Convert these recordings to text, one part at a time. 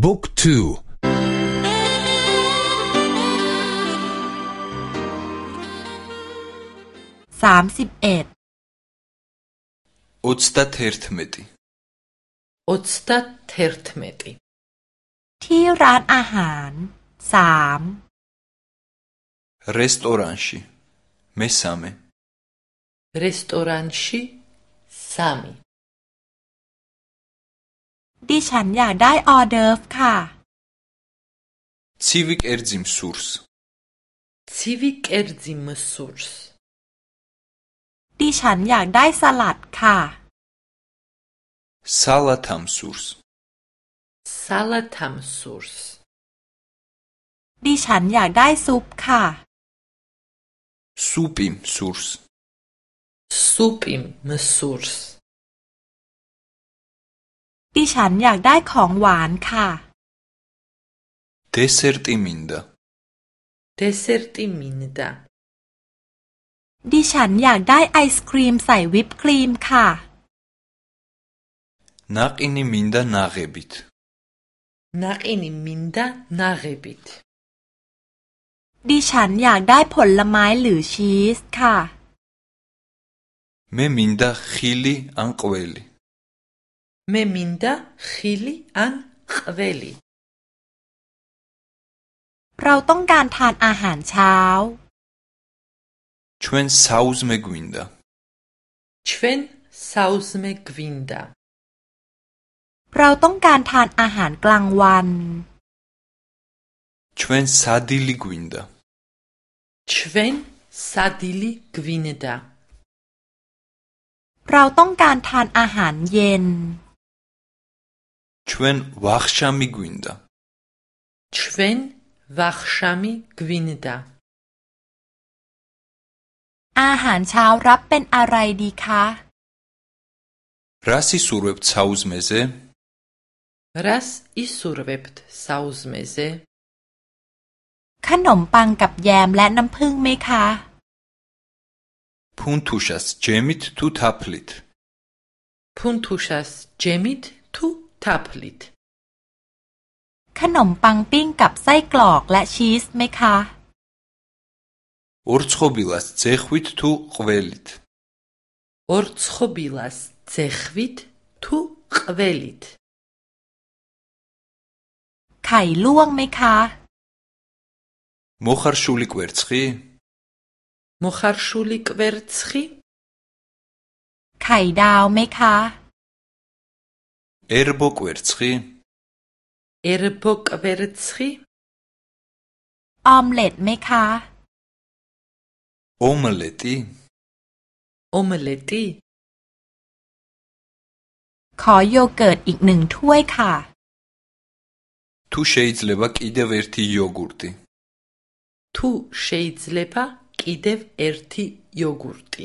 Book 2 31 31 ที่ร้านอาหาร3 ресторанში მე სამე ресторанში სამი ดิฉันอยากได้ออเดิร์ฟค่ะซีวิกเอร์จิมซูร์สซีวิกเอร์จิมซูร์สดิฉันอยากได้สลัดค่ะซาลาทัมซูร์สซาลาทัมซูร์สดิฉันอยากได้ซุปค่ะซุปิมซูร์สซุปิมซูร์สดิฉันอยากได้ของหวานค่ะเดซอร์ติมินดาเดซอร์ติมินดาดิฉันอยากได้ไอศครีมใส่วิปครีมค่ะนักอินิมินดานาเรบิตนักอินิมินดานาเรบิตดิฉันอยากได้ผลไม้หรือชีสค่ะเมมินดาฮิลีอังกเวลี მე მინდა ხილი ან ყველი เราต้องการทานอาหารเช้าชวนซาวส์เมกวินดาชวนซาวส์เมกวินดา เราต้องการทานอาหารกลางวันชวนซาดิลิกวินดาชวนซาดิลิกวินดา เราต้องการทานอาหารเย็น ჩ ვ ว ნ ვ ა ხ შ ა ม ი ก ვ ი ნ დ ა ჩვენ ვახშამი გ ვ ินด ა อาหารเช้ารับเป็นอะไรดีคะรัสอิสูรเวปซาอุสเมเซรัสอิสูรเวปซาอุสเมเซขนมปังกับแยมและน้ำผึ้งไหมคะพุนทูชัสเจมิตทูทัพลิตพุนทูชัสเจมิตทูทับลิดขนมปังปิ้งกับไส้กรอกและชีสไหมคะออร์ทโบิลัสเซควิตทูควเวลิดออร์ทโบิลัสเซควิตทูควเวลิดไข่ลวกไหมคะมอคาร์ชูลิกเวิร์ทซีมอคาร์ชูลิกเวิร์ทซีไข่ดาวไหมคะ ერბო კვერცხი ერბო კვერცხი ომლეტ მექა ომლეტი ომლეტი ქაიოგურტ იქ 1 თუე ქა თუ შეიძლება კიდევ ერთი იოგურტი თუ შეიძლება კიდევ ერთი იოგურტი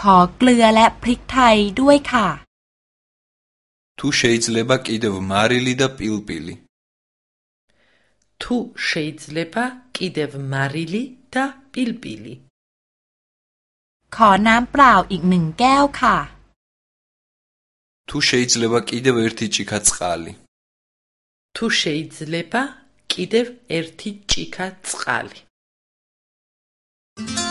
ქა გლუე და ფრიქ თაი დუე ქა თუ შეიძლება კიდევ მარილი და პილპილი თუ შეიძლება კიდევ მარილი და პილპილი ขอน้ำเปล่าอีก1แก้วค่ะ თუ შეიძლება კიდევ ერთი ჭიქა წყალი თუ შეიძლება კიდევ ერთი ჭიქა წყალი Thank you.